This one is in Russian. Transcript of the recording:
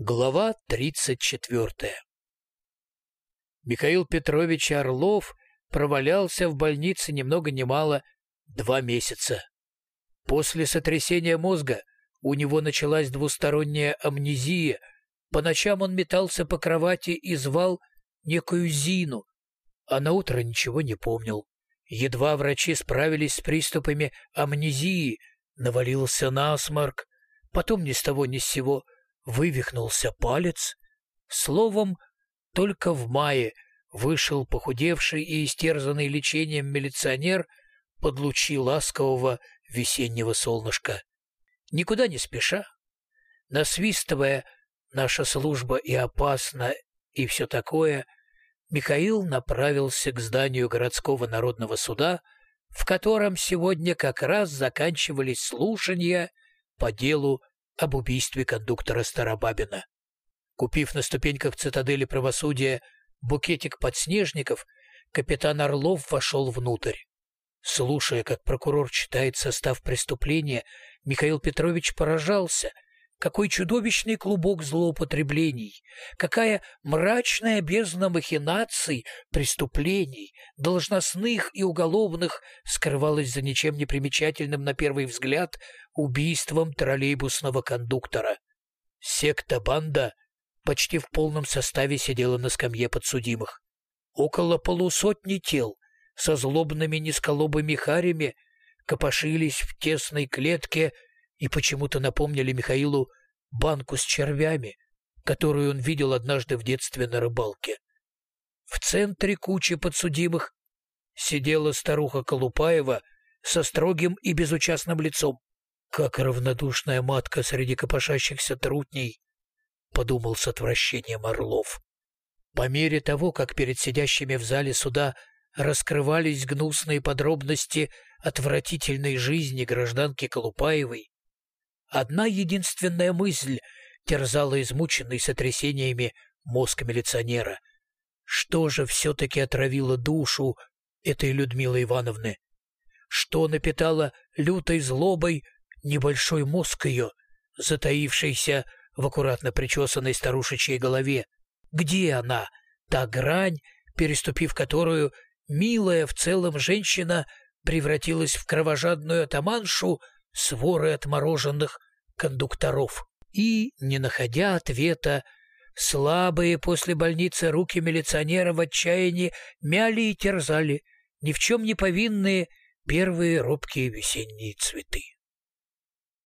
Глава 34 Михаил Петрович Орлов провалялся в больнице ни много ни мало два месяца. После сотрясения мозга у него началась двусторонняя амнезия. По ночам он метался по кровати и звал некую Зину, а на утро ничего не помнил. Едва врачи справились с приступами амнезии, навалился насморк, потом ни с того ни с сего – вывихнулся палец. Словом, только в мае вышел похудевший и истерзанный лечением милиционер под лучи ласкового весеннего солнышка. Никуда не спеша, насвистывая «Наша служба и опасна» и все такое, Михаил направился к зданию городского народного суда, в котором сегодня как раз заканчивались слушания по делу об убийстве кондуктора Старобабина. Купив на ступеньках цитадели правосудия букетик подснежников, капитан Орлов вошел внутрь. Слушая, как прокурор читает состав преступления, Михаил Петрович поражался — какой чудовищный клубок злоупотреблений, какая мрачная бездна махинаций, преступлений, должностных и уголовных скрывалась за ничем не примечательным на первый взгляд убийством троллейбусного кондуктора. Секта-банда почти в полном составе сидела на скамье подсудимых. Около полусотни тел со злобными низколобыми харями копошились в тесной клетке и почему-то напомнили Михаилу банку с червями, которую он видел однажды в детстве на рыбалке. В центре кучи подсудимых сидела старуха Колупаева со строгим и безучастным лицом. Как равнодушная матка среди копошащихся трутней, подумал с отвращением Орлов. По мере того, как перед сидящими в зале суда раскрывались гнусные подробности отвратительной жизни гражданки Колупаевой, Одна единственная мысль терзала измученный сотрясениями мозг милиционера. Что же все-таки отравило душу этой Людмилы Ивановны? Что напитало лютой злобой небольшой мозг ее, затаившийся в аккуратно причесанной старушечьей голове? Где она, та грань, переступив которую милая в целом женщина превратилась в кровожадную атаманшу своры отмороженных кондукторов. И, не находя ответа, слабые после больницы руки милиционера в отчаянии мяли и терзали ни в чем не повинные первые робкие весенние цветы.